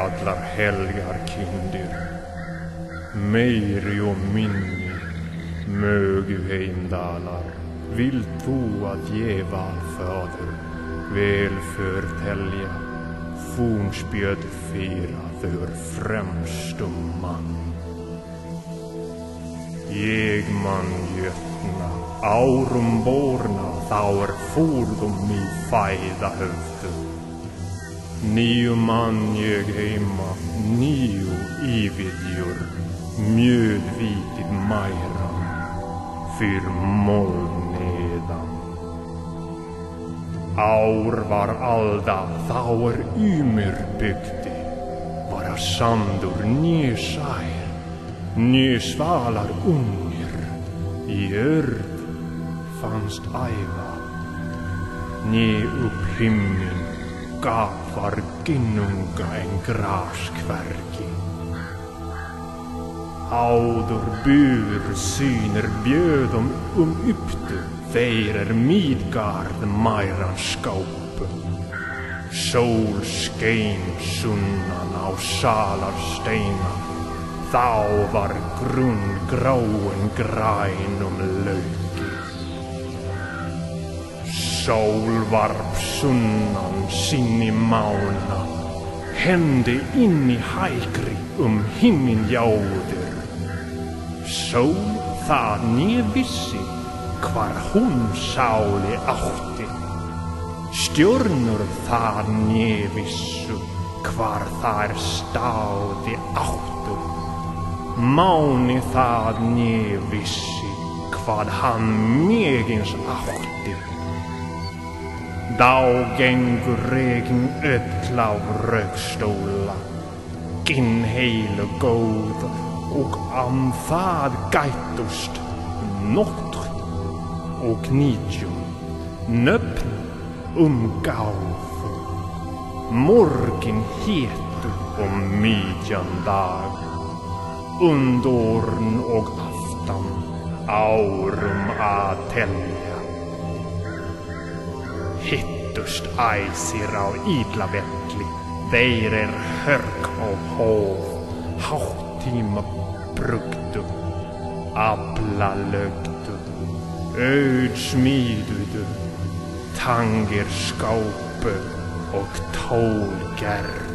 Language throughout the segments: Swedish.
allar helgar kindir. Meiri og minni, mögu heimdalar, vill þú að ge valföður, välförtälja, fornspjöd fira för främstum man. Egman götna, árum borna, þá er fordum í fæða höfdu. Nio man jag hemma, nio ividjur, mjödvitig majra, fyr moln nedan. Ár var alda, þá er ymur byggdi, vara sandur nýsær, nýsvalar ungir, í örd fannst æva, ný upp himmin, gapar ginnunga en graskverki. Áður bur syner bjöðum um upptu þeir er Midgard mæran skápu. Sól skein sunnan á salarsteina, þá var grunn gráin grænum Sól varp sunnan sinni mána, hendi inn í hækri um himmin jáður. Sól það nývissi hvar hún sáli átti, stjörnur það nývissu hvar þær stáði áttu. Máni það nývissi hvað hann mjögins átti. Þá gengur regn rökstola. af raukstóla, ginn heilu góð og am gaitust. gætust og nýtjum, nöfn um gáfu. Morgin hétu om midjan dag, undorn og aftan, aurum a telja. Hittust aisira á idla vettli, þeir er hörk og hov, háttíma bruktu, abla lögtu, auð smíduðu, tangir och og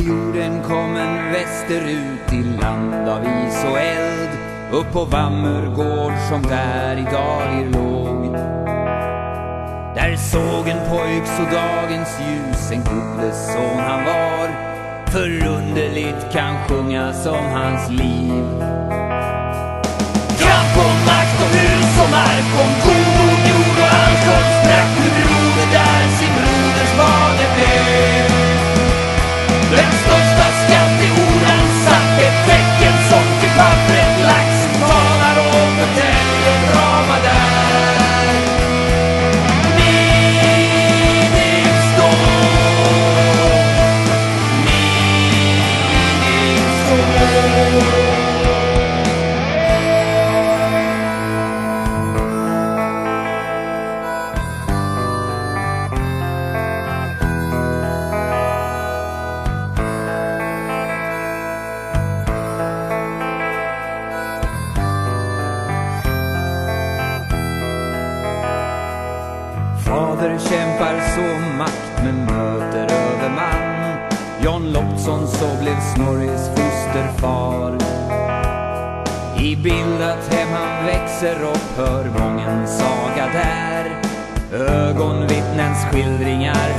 ur jorden kommen västerut i land av is och eld. Upp på Vammergård som där i dalir låg. Där såg en pojk så dagens ljus, en gudes son han var. Förunderligt kan sjunga som hans liv. Kamp om makt om hus och mark, om god jord och all allsköns prakt Nu broder där sin broders fader blev.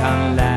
kan lära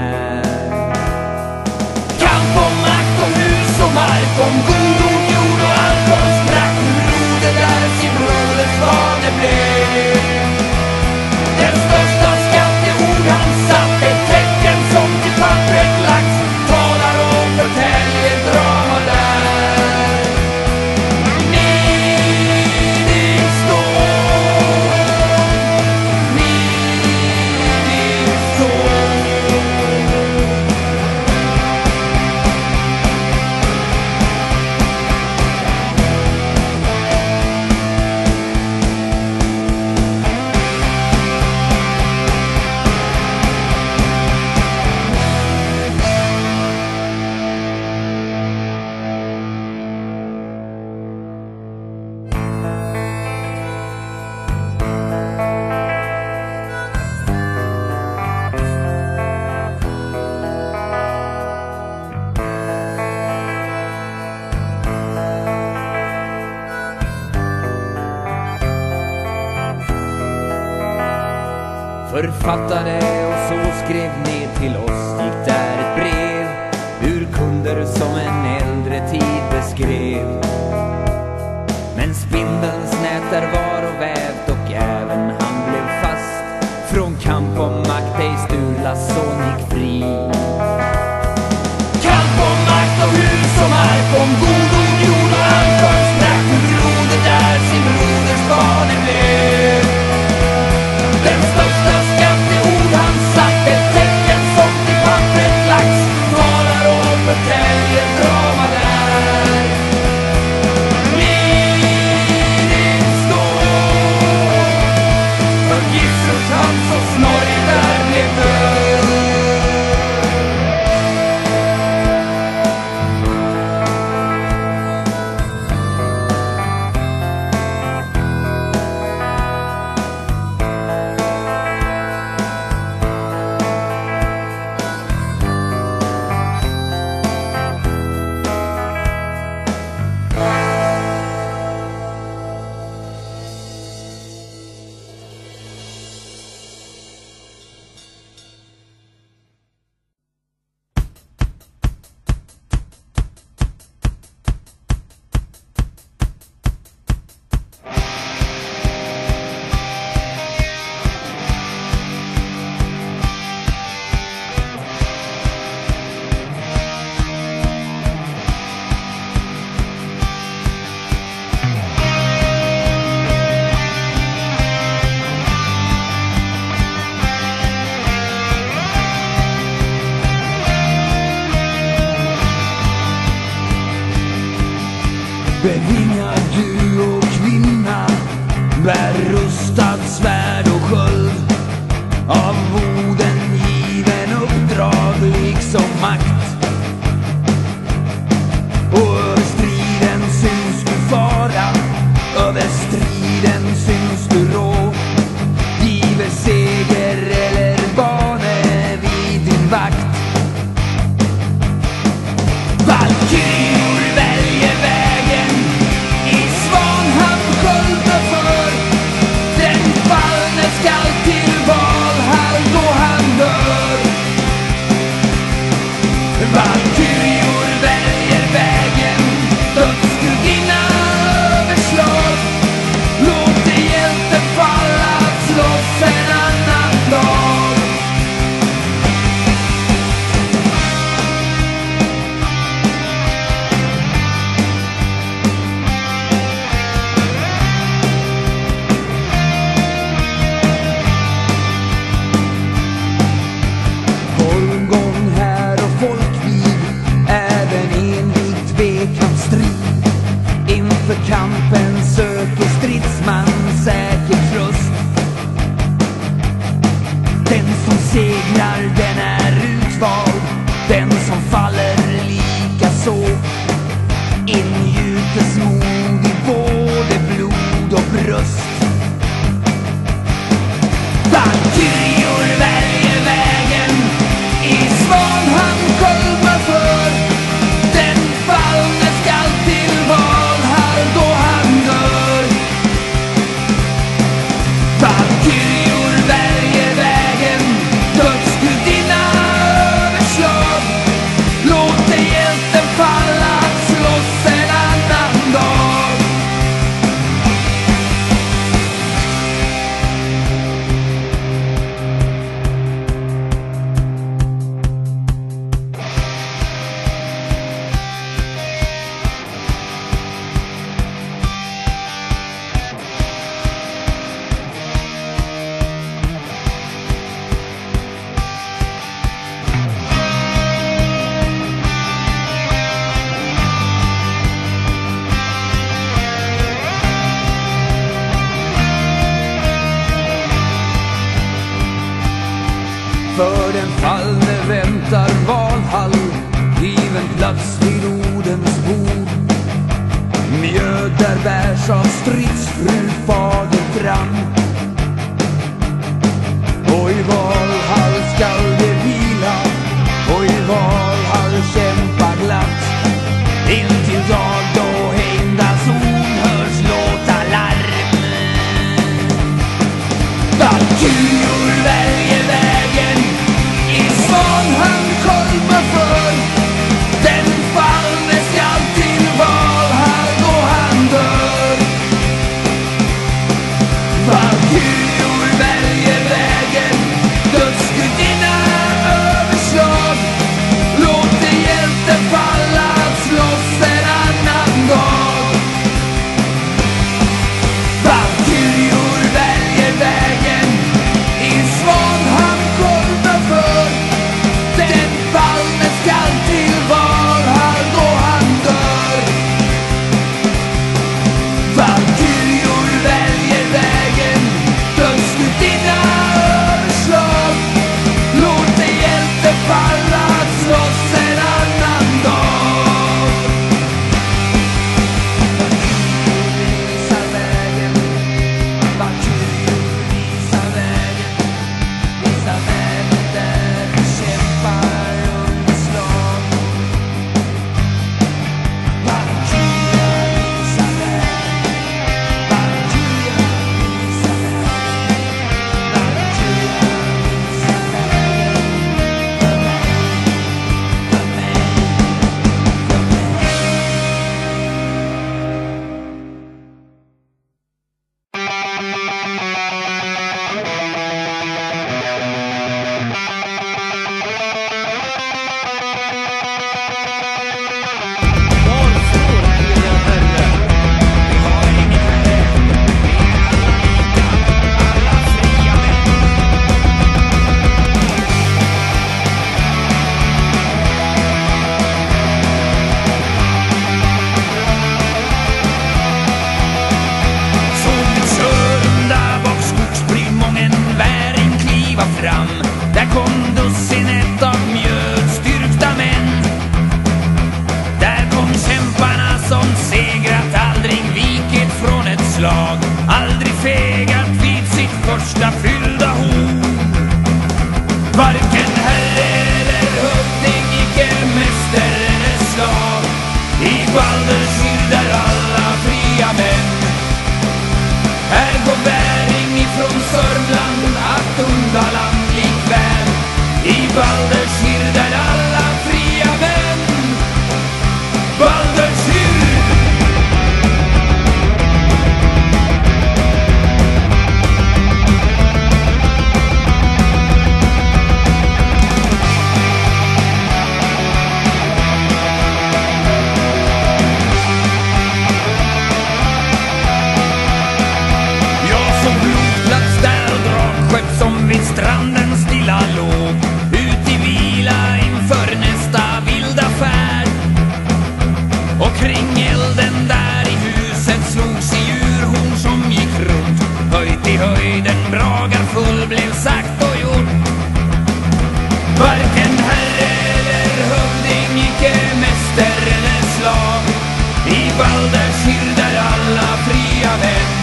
Valdes hirder alla fria män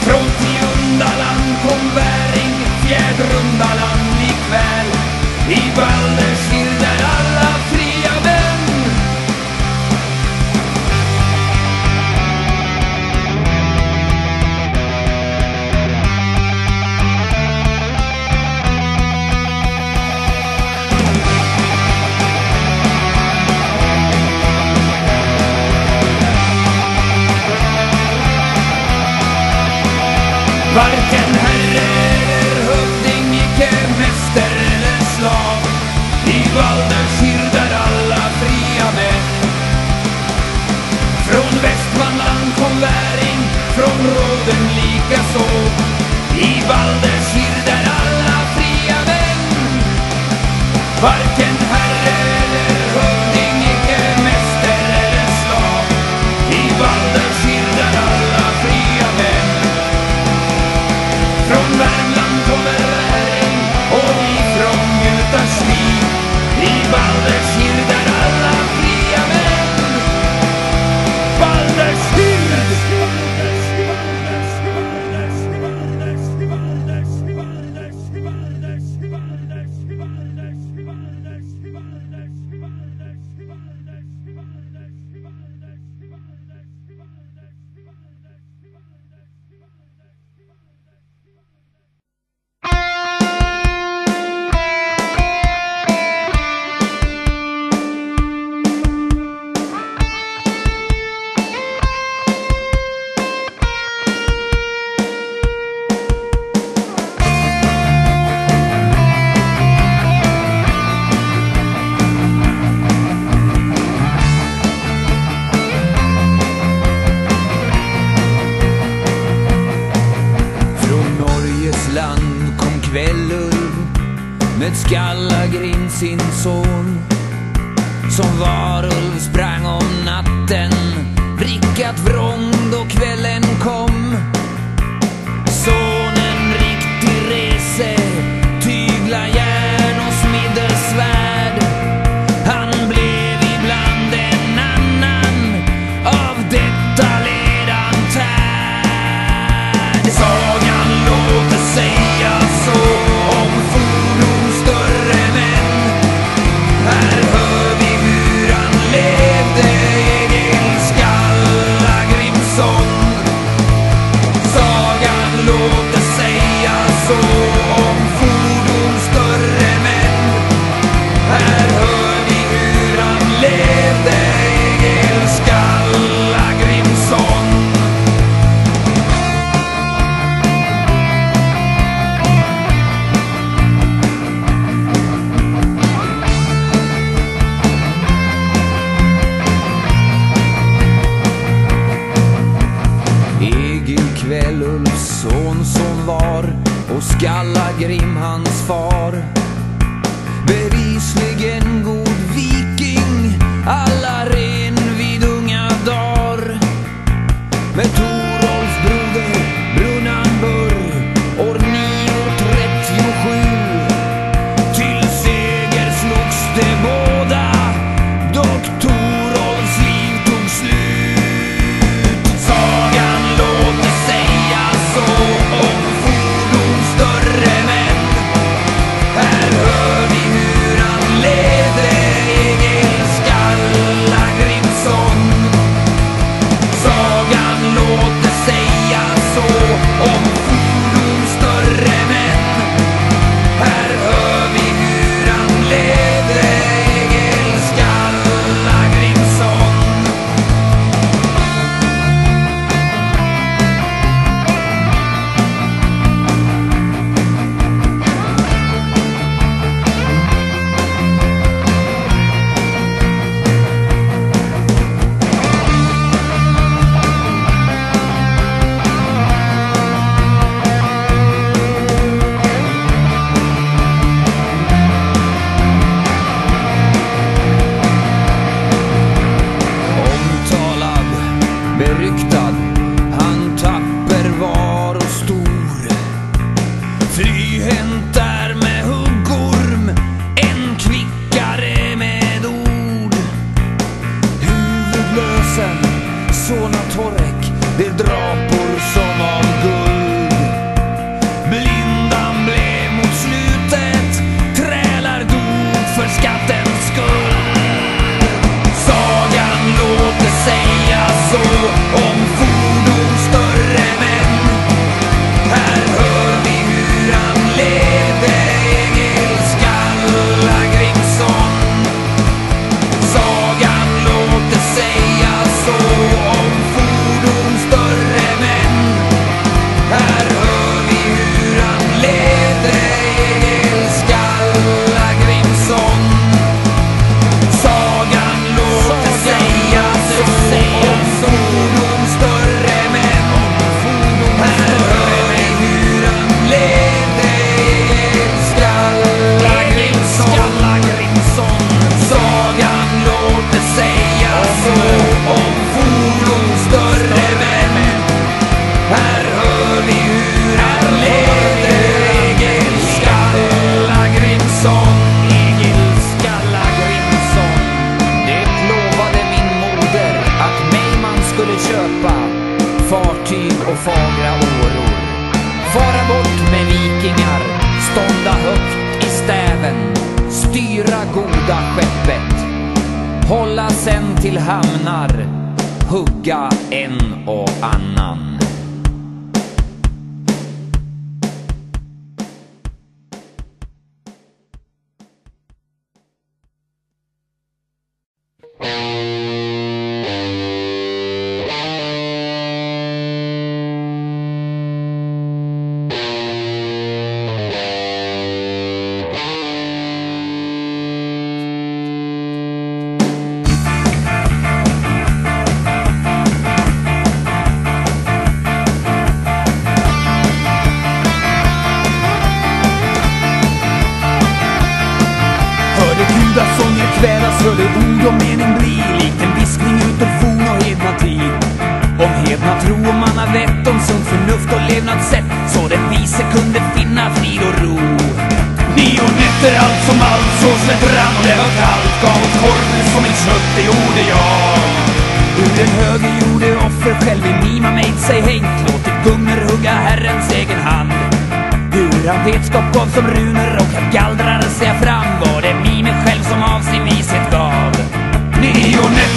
Från Tiundaland kom Väring, Fjärdrundaland likväl. I Valdes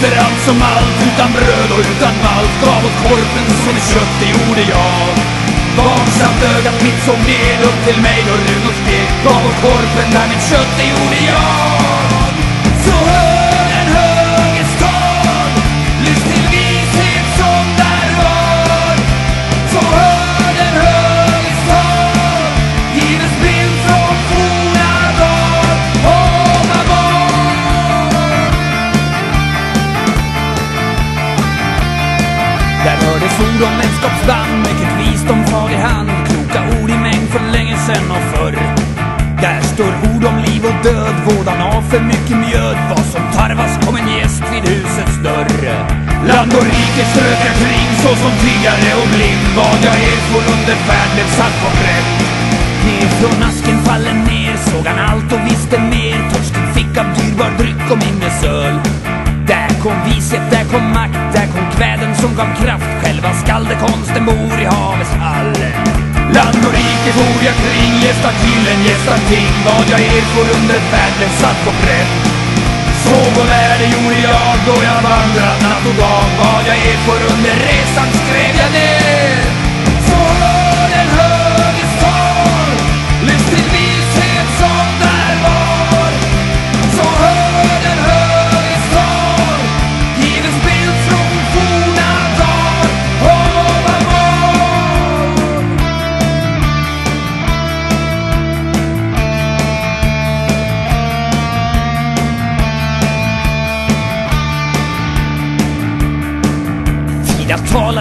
Nio allt som allt utan bröd och utan malt gav åt korpen som ett kött, det gjorde jag. Vaksamt ögat mitt såg ned upp till mig då runor steg gav åt korpen där mitt kött, det gjorde jag. Ord mycket visdom far i hand, kloka ord i mängd för länge sen och förr. Där står ord om liv och död, vådan av för mycket mjöd, vad som tarvas kom en gäst vid husets dörr. Land och rike strök jag kring såsom tiggare och blind, vad jag erfor under färd blev satt på pränt. Ner från asken faller ner, såg han allt och visste mer, törstig fick av dyrbar dryck och minnesöl. Där kom vishet, där kom makt, där kom kväden som gav kraft. Själva skaldekonsten bor i havets hall Land och rike for jag kring, gästar killen, gästar ting. Vad jag erfor under färden satt på pränt. Såg och lärde gjorde jag då jag vandrat natt och dag. Vad jag erfor under resan skrev jag ner.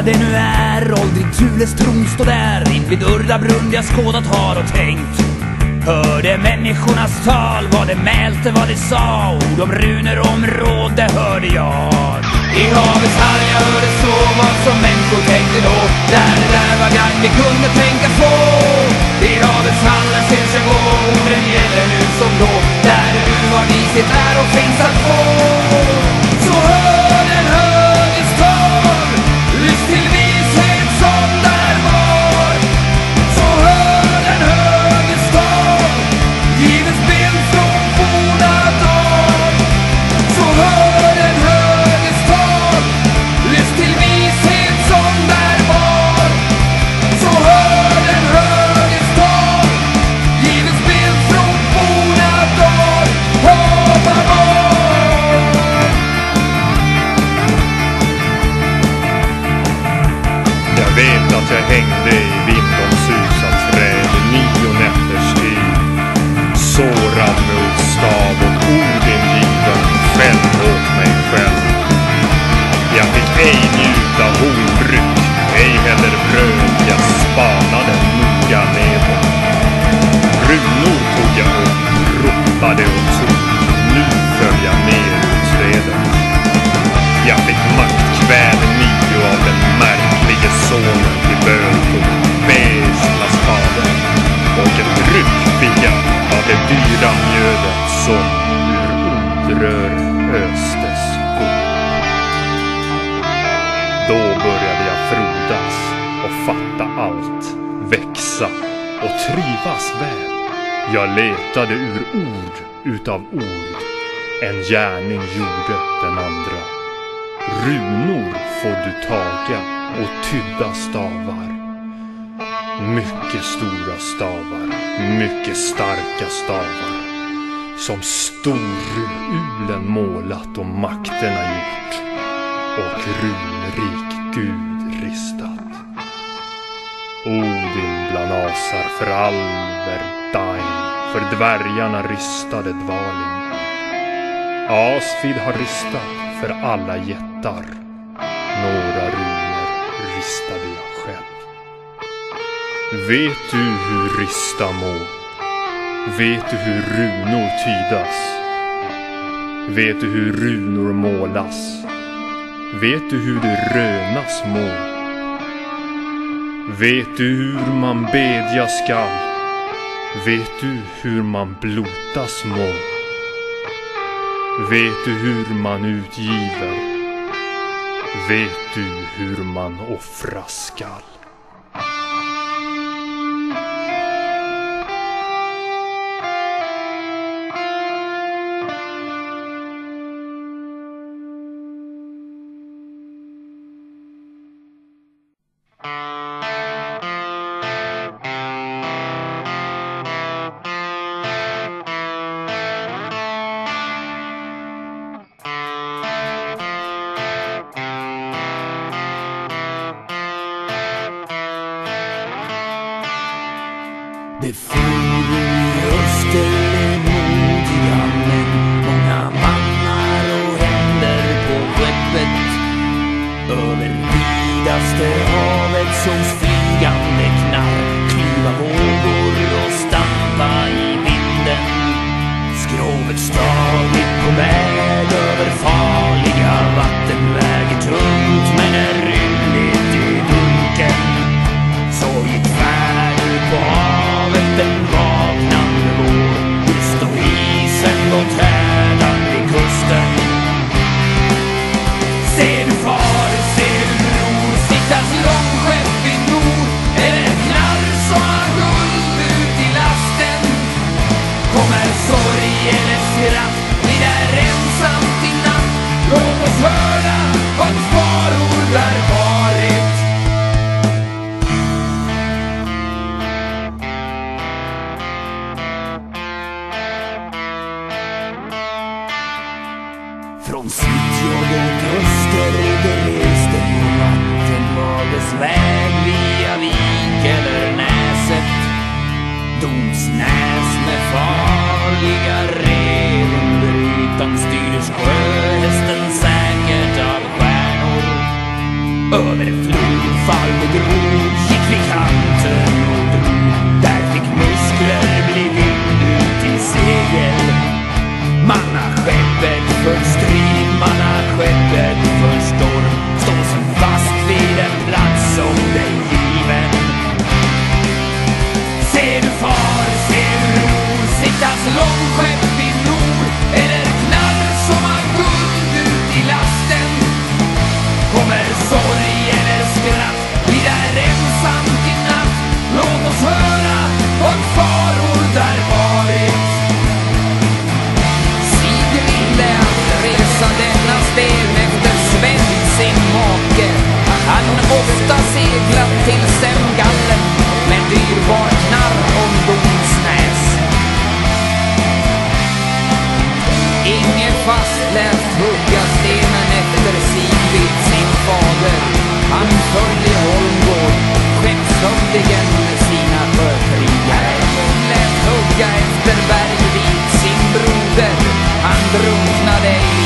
Det nu är, åldrig Tules tron står där. Invid Urdabrunn jag skådat har och tänkt. Hörde människornas tal, vad det mälte, vad det sa. Ord om runor, om råd, det hörde jag. I havets hall jag hörde så vad som människor tänkte då. Där det där var gagn vi kunde tänka på. I havets hall där syns jag gå, orden gäller nu som då. Där det nu var vishet är och finns att få. Jag letade ur ord utav ord. En gärning gjorde den andra. Runor får du taga och tydda stavar. Mycket stora stavar, mycket starka stavar. Som storulen målat och makterna gjort. Och runrik gud ristat. Odin bland asar för all verdain för dvärgarna rystade dvalin. Asfid har ristat för alla jättar. Några runor ristade jag själv. Vet du hur rista må? Vet du hur runor tydas? Vet du hur runor målas? Vet du hur det rönas må? Vet du hur man bedja skall? Vet du hur man blotas må? Vet du hur man utgiver? Vet du hur man offras skall? drunknade i.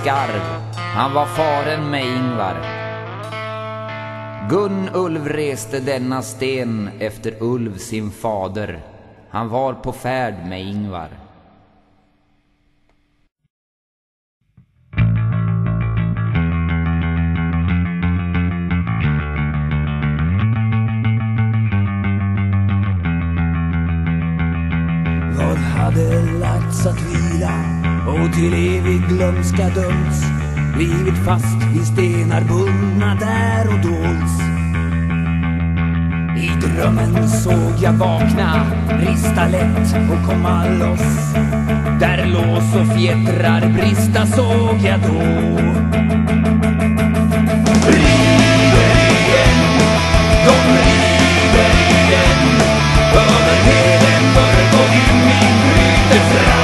skarv. Han var faren med Ingvar. Gunn Ulv reste denna sten efter Ulv sin fader. Han var på färd med Ingvar. Vad hade lagts att vila och till evig glömska dömts Blivit fast i stenar bundna där och dolts. I drömmen såg jag vakna, rista lätt och komma loss. Där lås och fjättrar brista såg jag då. River igen, de river igen. Över heden mörk och grymt bryter fram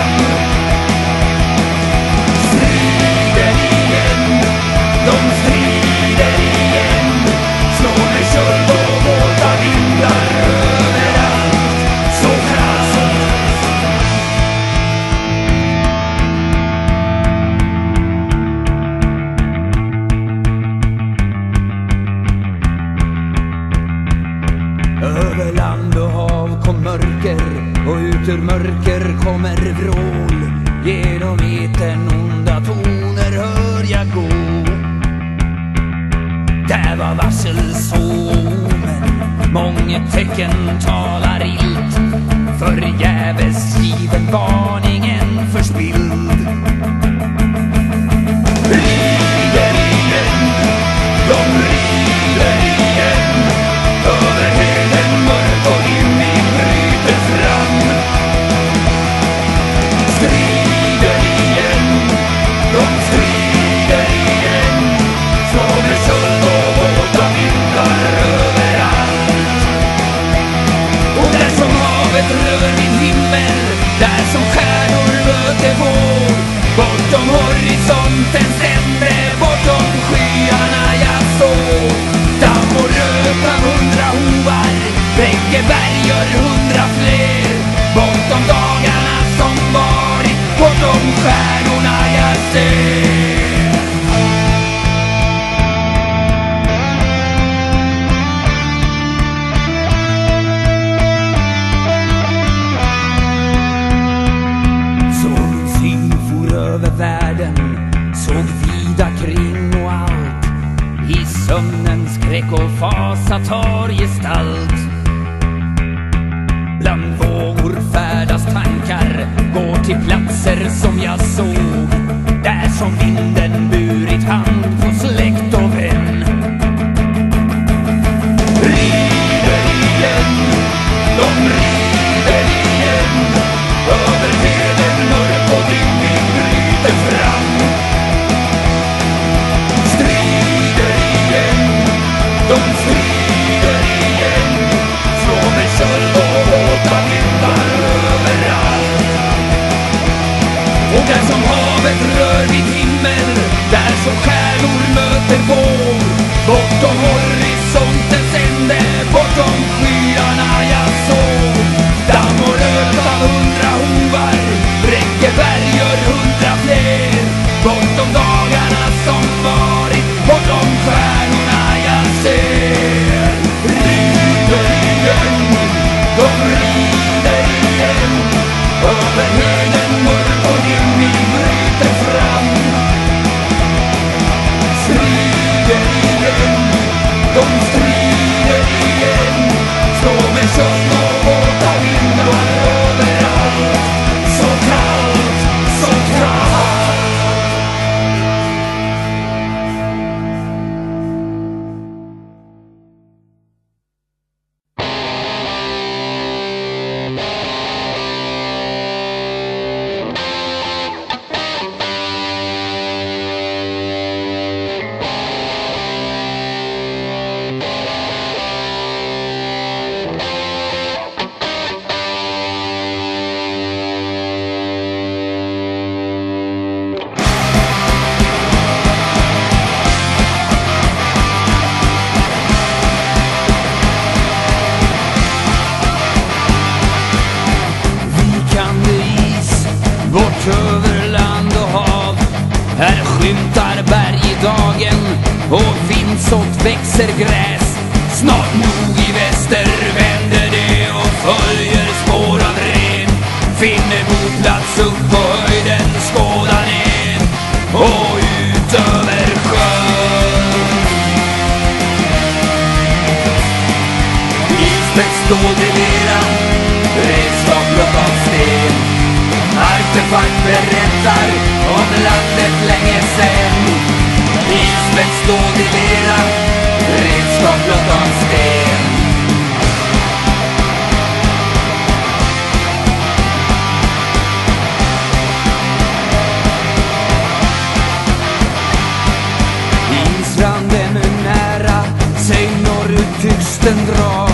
norrut dra.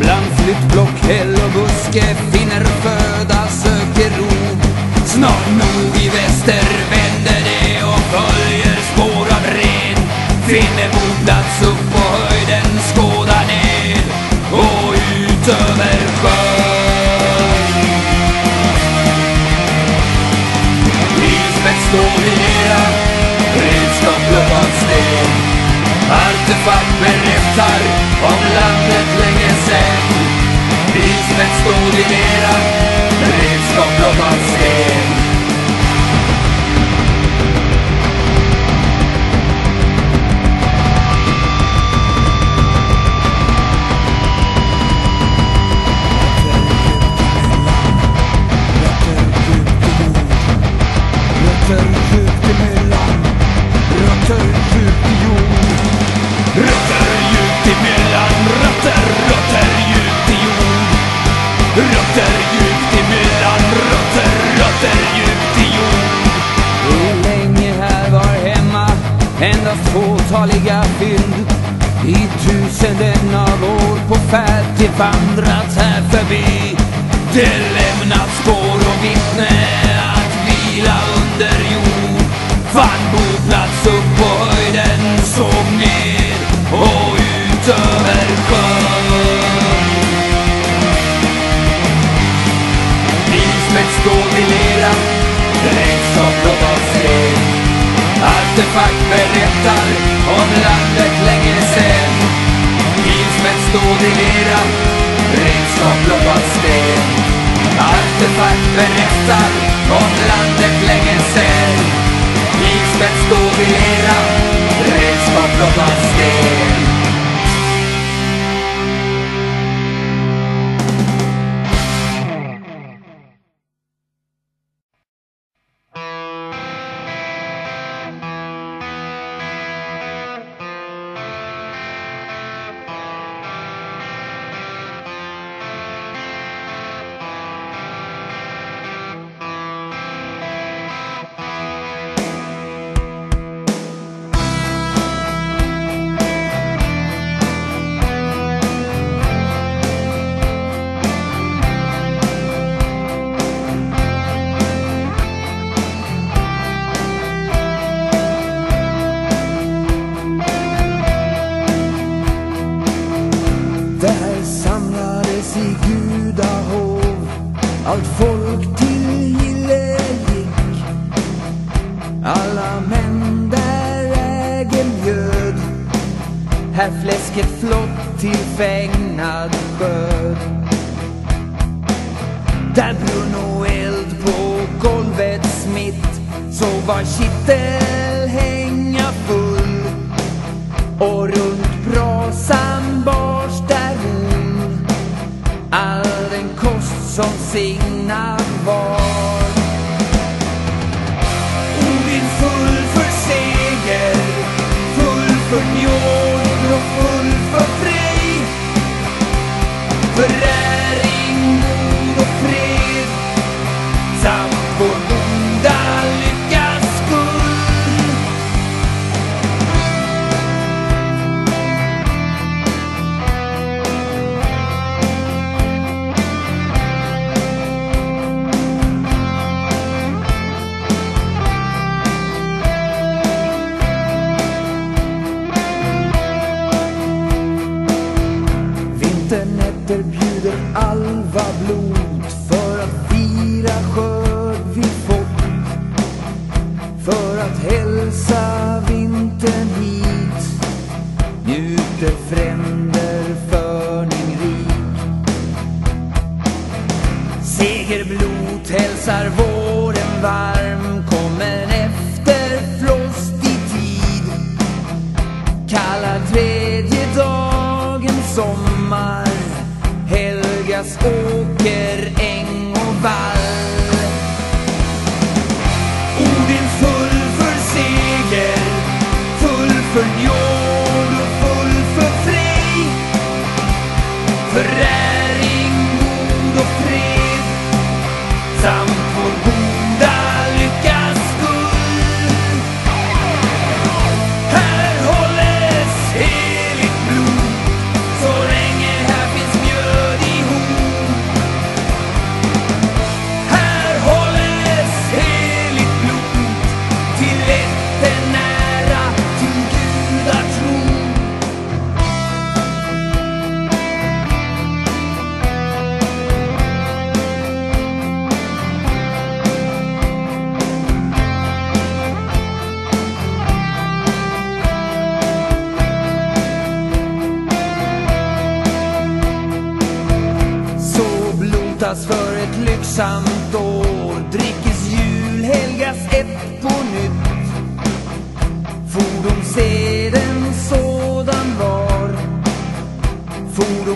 Bland flyttblock, häll och buske finner föda, söker ro. Snart nog i väster vänder det och följer spår av ren. Finner boplats upp på höjden, skådar ner och ut över sjön. Lisbeth står i lera, redskap av sten. Artefakt berättar om landet länge sen Isbäck stod i mera, beredskap blott ser. Färd vandrat här förbi. Det lämnat spår och vittne att vila under jord. Fann boplats upp på höjden, såg ner och ut över sjön. Isbäck stål i lera, redskap blott av sten. Artefakt berättar om landet länge sen Isbäck stål i lera, av sten Artefakt berättar om landet länge sen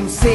sei.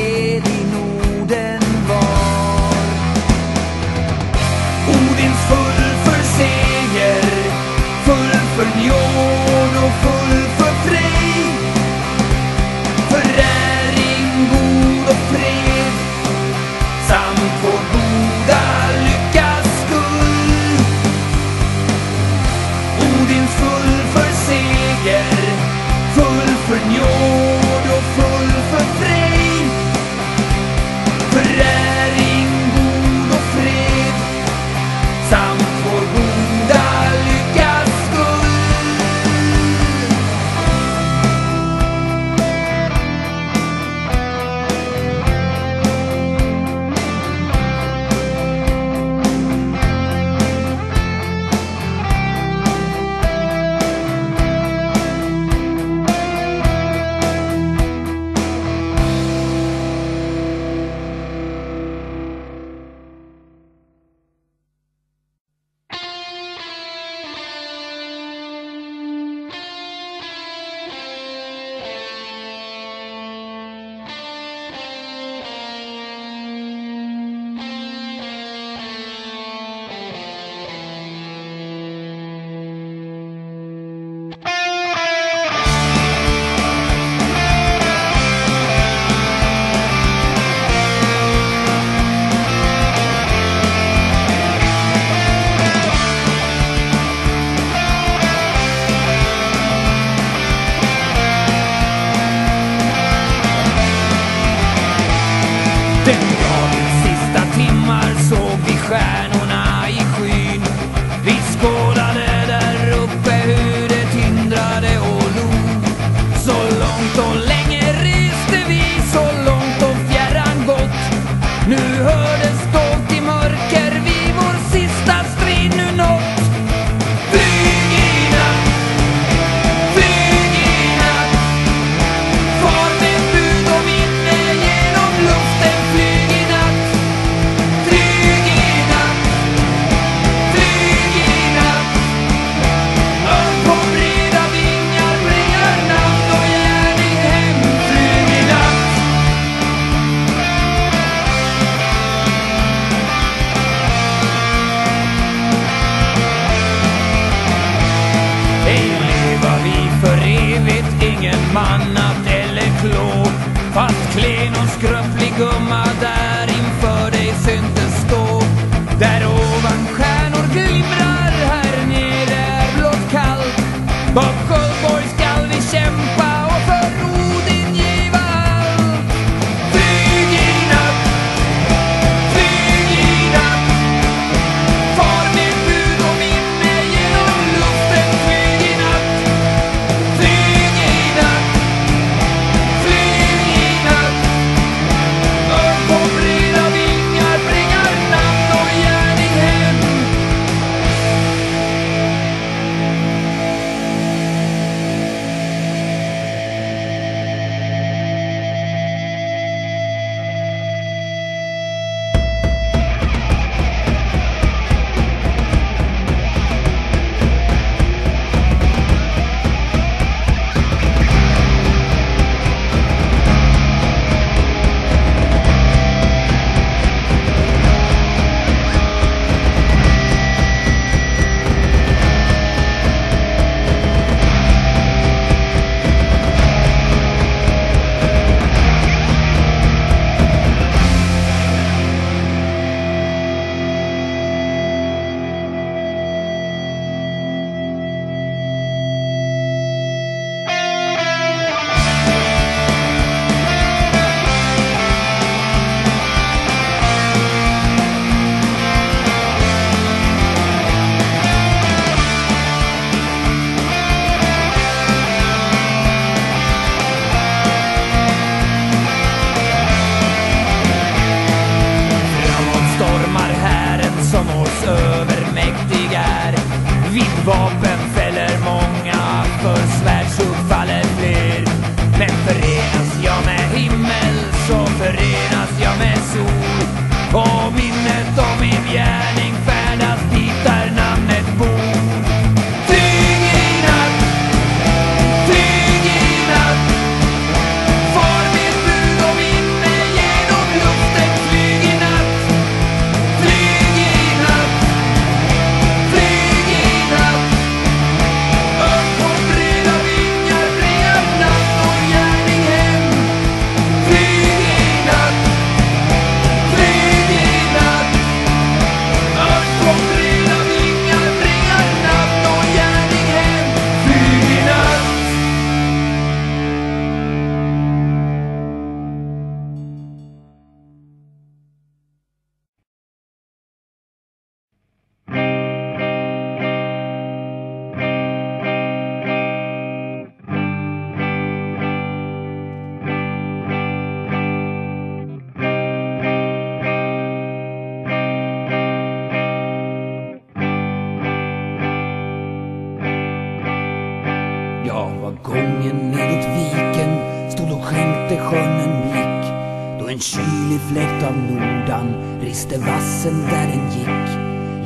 Fläkt av Nordan riste vassen där den gick.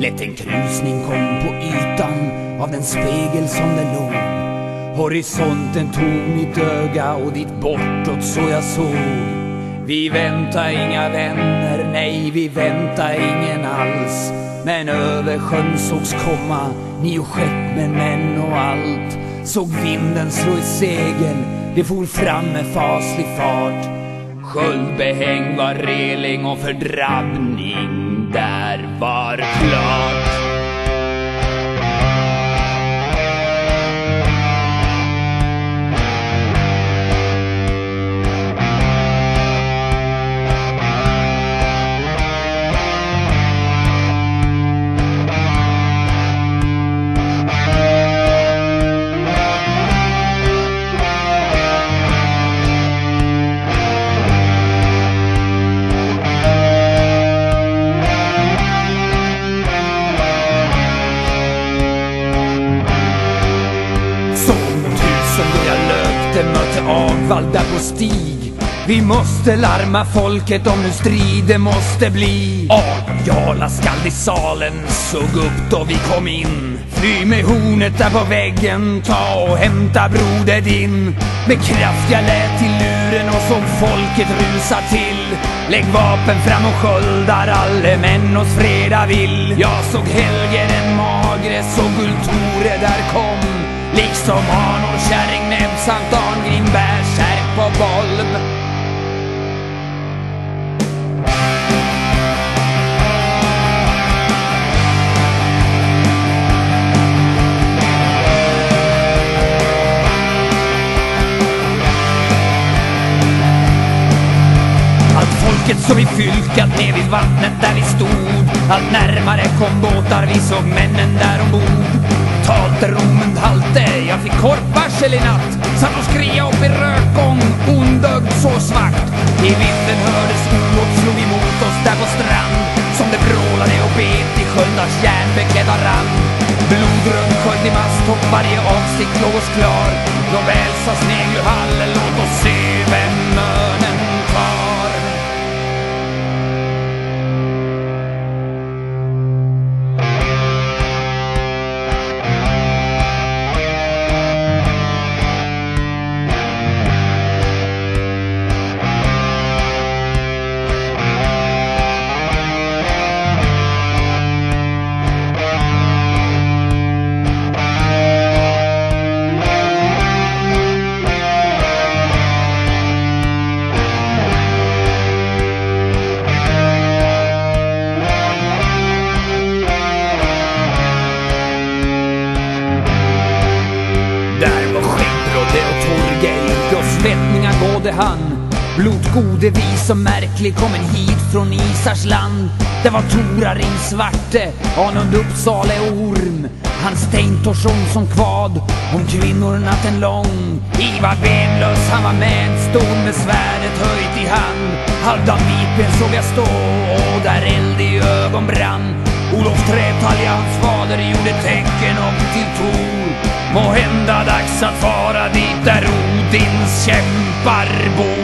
Lätt en krusning kom på ytan av den spegel som den låg. Horisonten tog mitt öga och dit bortåt så jag såg. Vi väntar inga vänner, nej vi väntar ingen alls. Men över sjön sågs komma nio skepp med män och allt. Såg vinden slå i segel, det for fram med faslig fart. Sköldbehäng var reling och fördrabbning där var klart. Stig. Vi måste larma folket om nu strider måste bli. Aron Jarla skall i salen, såg upp då vi kom in. Fly med hornet där på väggen, ta och hämta broder din. Med kraft jag lät till luren och såg folket rusa till. Lägg vapen fram och sköldar alle män oss freda vill. Jag såg Helge den magre, såg Gull-Tore där kom som Arnold Kärringnäbb samt Arngrim bärsärk på Bolm. Allt folket som vi fylkat ner vid vattnet där vi stod Allt närmare kom båtar, vi såg männen där ombord Talte Romen halte, jag fick korpvarsel i natt. Satt och skria upp i rökgång, ondögd så svart. I vinden hördes olåt slog emot oss där på strand. Som det vrålade och bet i Sköldars järnbeklädda rand Blodrön sköld i masthopp, varje avsikt låg oss klar. Nåväl sa Snegluhalle, låt oss se vem Gode vis och märklig kommen hit från Isars land. Det var Torarin svarte, Anund Uppsale Orm. Han Steintorsson som kvad om kvinnor natten lång. Ivar Benlös han var med, stod med svärdet höjt i hand. Halvdan Vipen såg jag stå och där eld i ögon brann. Olof Trätalja, hans fader, gjorde tecken upp till Tor. Må hända dags att fara dit där Odins kämpar bor.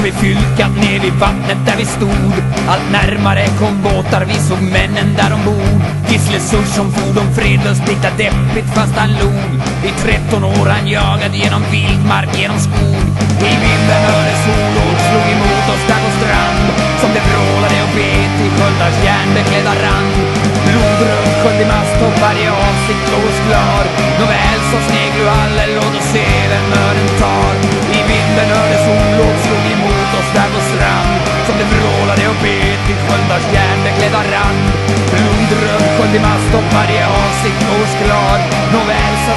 Som vi fylkat ner vid vattnet där vi stod. Allt närmare kom båtar, vi såg männen där ombord. Gisslesurs som som de fredlöst blickade deppigt fast han log. I 13 år han jagade genom vildmark, genom skog. I vinden hördes solord slog emot oss där på strand. Som det vrålade och bet i Sköldars järnbeklädda rand. Blodröd sköld i masttoppar, varje avsikt låg oss klar. Nåväl, sa Snegluhalle, låt oss se vem örnen tar. I vinden hördes olov oss där på strand. Som det vrålade och bet i Sköldars järnbeklädda rand. Blodröd sköld i masttopp, varje avsikt låg Nåväl, sa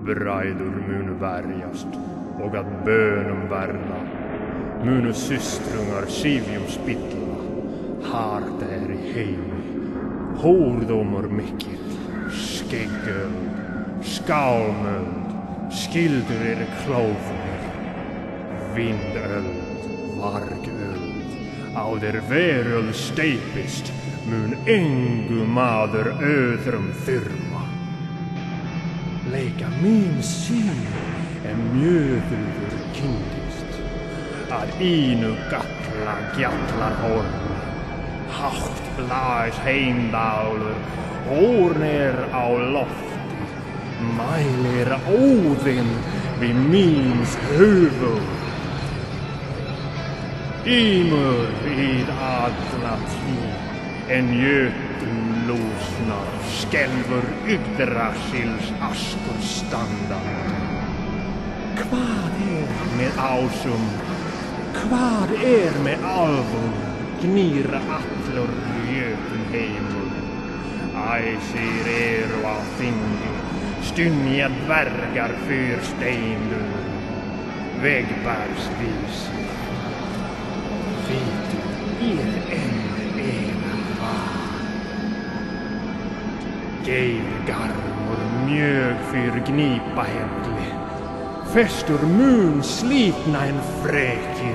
Bræður munu verjast og að bönum verða, munu systrungar sífjum spilla, harta er í heimi, hóðómur mikill, skeggöld, skálmöld, skildur er klófnir, vindöld, vargöld, á þeir veröld steipist, mun engu maður öðrum þyrm leggja minn sín en mjöðurður kynntist. Að einu galla gjallar horna hátt blæs heimdálur ornir á lofti mælir óðinn við minns höfum Ímur við alla tíl en jötum blåsnar skälver Yggdrasils askur standard. Hvað er med Ausum, kvad er med Alvor, gnir Atlor jötun heimur. Æsir eru á þingi, stynja dvergar fyr steindur. Vägbergsvisar. Er Geirgarmur mjög fyr gnipa hendli. Festur mun slitna en fräki